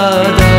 da